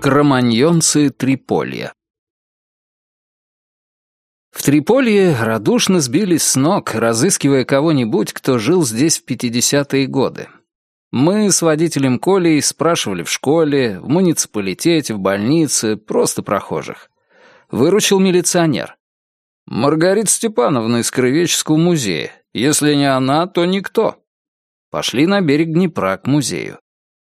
Кроманьонцы Триполья В Триполье радушно сбились с ног, разыскивая кого-нибудь, кто жил здесь в 50-е годы. Мы с водителем Колей спрашивали в школе, в муниципалитете, в больнице, просто прохожих. Выручил милиционер. «Маргарита Степановна из Краеведческого музея. Если не она, то никто». Пошли на берег Днепра к музею.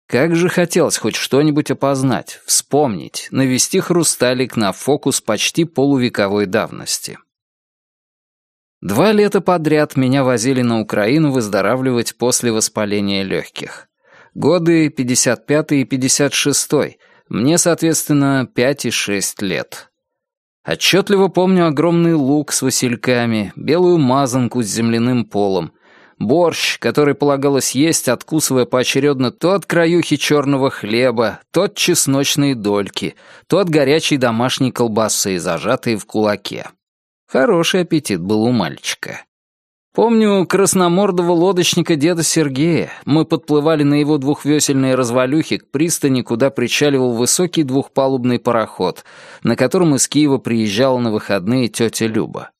Как же хотелось хоть что-нибудь опознать, вспомнить, навести хрусталик на фокус почти полувековой давности. Два лета подряд меня возили на Украину выздоравливать после воспаления легких. Годы 55 и 56 мне, соответственно, 5 и 6 лет. Отчетливо помню огромный лук с васильками, белую мазанку с земляным полом, Борщ, который полагалось есть, откусывая поочередно то от краюхи черного хлеба, то от чесночной дольки, то от горячей домашней колбасы, зажатой в кулаке. Хороший аппетит был у мальчика. Помню красномордого лодочника деда Сергея. Мы подплывали на его двухвесельные развалюхи к пристани, куда причаливал высокий двухпалубный пароход, на котором из Киева приезжала на выходные тетя Люба.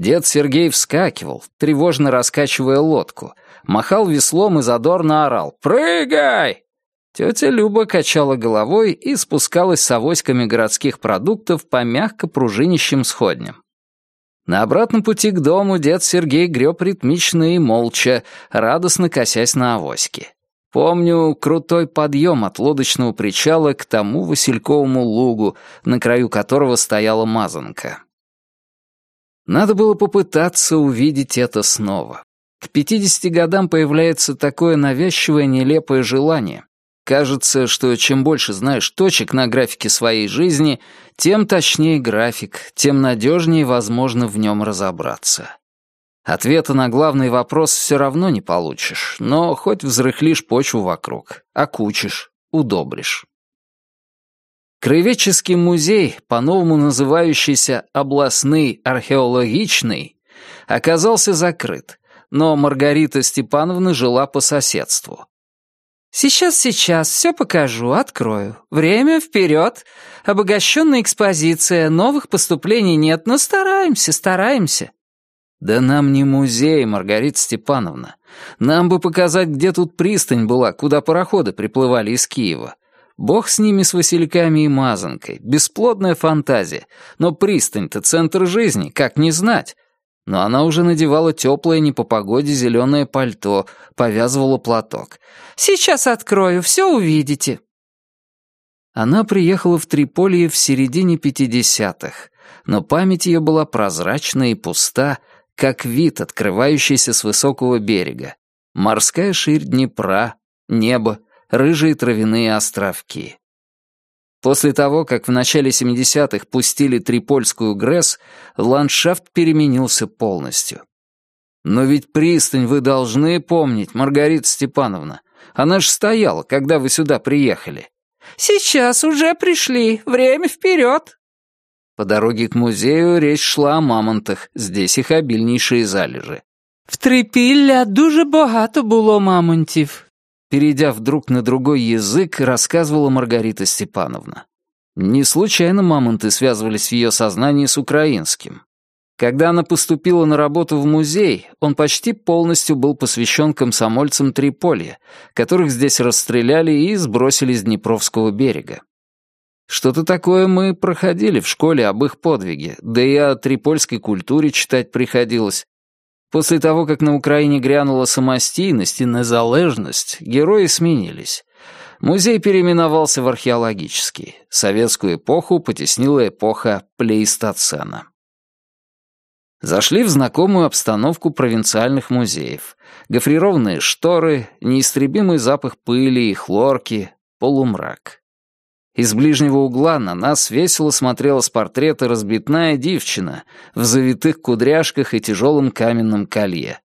Дед Сергей вскакивал, тревожно раскачивая лодку, махал веслом и задорно орал «Прыгай!». Тетя Люба качала головой и спускалась с авоськами городских продуктов по мягко пружинищим сходням. На обратном пути к дому дед Сергей греб ритмично и молча, радостно косясь на авоськи. Помню крутой подъем от лодочного причала к тому Васильковому лугу, на краю которого стояла мазанка. Надо было попытаться увидеть это снова. К 50 годам появляется такое навязчивое нелепое желание. Кажется, что чем больше знаешь точек на графике своей жизни, тем точнее график, тем надежнее возможно в нем разобраться. Ответа на главный вопрос все равно не получишь, но хоть взрыхлишь почву вокруг, окучишь, удобришь. Краеведческий музей, по-новому называющийся «Областный археологичный», оказался закрыт, но Маргарита Степановна жила по соседству. «Сейчас, сейчас, все покажу, открою. Время вперед. Обогащенная экспозиция, новых поступлений нет, но стараемся, стараемся». «Да нам не музей, Маргарита Степановна. Нам бы показать, где тут пристань была, куда пароходы приплывали из Киева. Бог с ними, с васильками и мазанкой. Бесплодная фантазия. Но пристань-то центр жизни, как не знать. Но она уже надевала теплое не по погоде зеленое пальто, повязывала платок. «Сейчас открою, все увидите». Она приехала в Триполье в середине пятидесятых, но память ее была прозрачна и пуста, как вид, открывающийся с высокого берега. Морская ширь Днепра, небо, рыжие травяные островки. После того, как в начале 70-х пустили Трипольскую ГРЭС, ландшафт переменился полностью. Но ведь пристань вы должны помнить, Маргарита Степановна. Она ж стояла, когда вы сюда приехали. Сейчас уже пришли, время вперед. По дороге к музею речь шла о мамонтах, здесь их обильнейшие залежи. В Трипілля дуже багато було мамонтів перейдя вдруг на другой язык, рассказывала Маргарита Степановна. Не случайно мамонты связывались в ее сознании с украинским. Когда она поступила на работу в музей, он почти полностью был посвящен комсомольцам Триполья, которых здесь расстреляли и сбросили с Днепровского берега. Что-то такое мы проходили в школе об их подвиге, да и о трипольской культуре читать приходилось. После того, как на Украине грянула самостийность и незалежность, герои сменились. Музей переименовался в археологический. Советскую эпоху потеснила эпоха плейстоцена. Зашли в знакомую обстановку провинциальных музеев. Гофрированные шторы, неистребимый запах пыли и хлорки, полумрак. Из ближнего угла на нас весело смотрела с портрета разбитная девчина в завитых кудряшках и тяжелом каменном колье.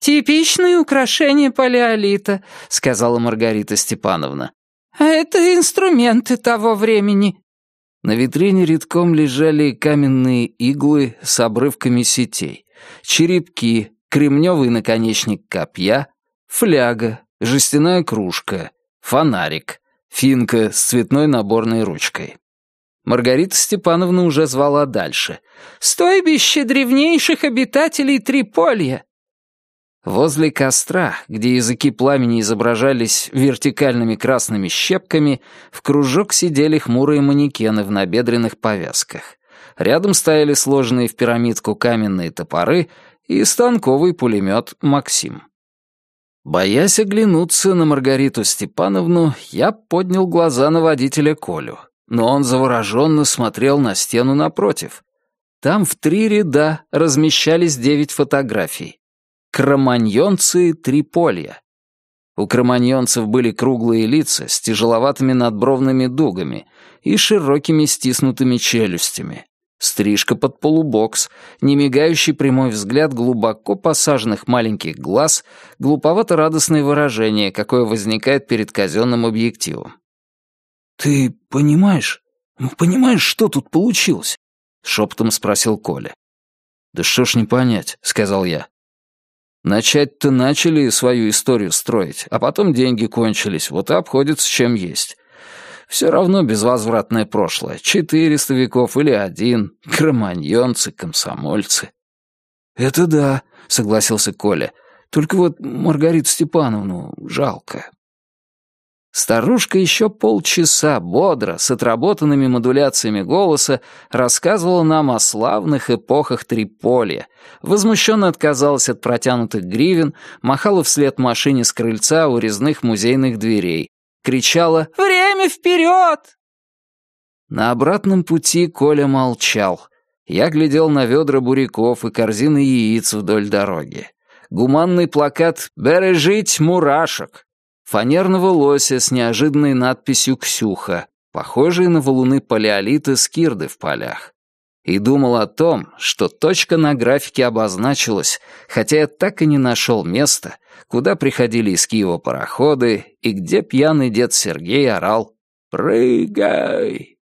«Типичные украшения палеолита», — сказала Маргарита Степановна. «А это инструменты того времени». На витрине редком лежали каменные иглы с обрывками сетей, черепки, кремневый наконечник копья, фляга, жестяная кружка, фонарик, Финка с цветной наборной ручкой. Маргарита Степановна уже звала дальше. «Стойбище древнейших обитателей Триполья!» Возле костра, где языки пламени изображались вертикальными красными щепками, в кружок сидели хмурые манекены в набедренных повязках. Рядом стояли сложенные в пирамидку каменные топоры и станковый пулемет «Максим». Боясь оглянуться на Маргариту Степановну, я поднял глаза на водителя Колю, но он завороженно смотрел на стену напротив. Там в три ряда размещались девять фотографий. Кроманьонцы Триполья. У кроманьонцев были круглые лица с тяжеловатыми надбровными дугами и широкими стиснутыми челюстями. Стрижка под полубокс, немигающий прямой взгляд глубоко посаженных маленьких глаз, глуповато-радостное выражение, какое возникает перед казенным объективом. «Ты понимаешь, понимаешь, что тут получилось?» — шепотом спросил Коля. «Да что ж не понять», — сказал я. Начать-то начали свою историю строить, а потом деньги кончились, вот и обходится чем есть. Все равно безвозвратное прошлое. Четыреста веков или один. Кроманьонцы, комсомольцы. «Это да», — согласился Коля. «Только вот Маргариту Степановну жалко». Старушка еще полчаса бодро, с отработанными модуляциями голоса, рассказывала нам о славных эпохах Триполья, возмущенно отказалась от протянутых гривен, махала вслед машине с крыльца у резных музейных дверей, кричала «Время вперед!». На обратном пути Коля молчал. Я глядел на ведра буряков и корзины яиц вдоль дороги. Гуманный плакат «Бережить мурашек», фанерного лося с неожиданной надписью «Ксюха», похожие на валуны палеолита скирды в полях. И думал о том, что точка на графике обозначилась, хотя я так и не нашел места, куда приходили из Киева пароходы и где пьяный дед Сергей орал «Прыгай!».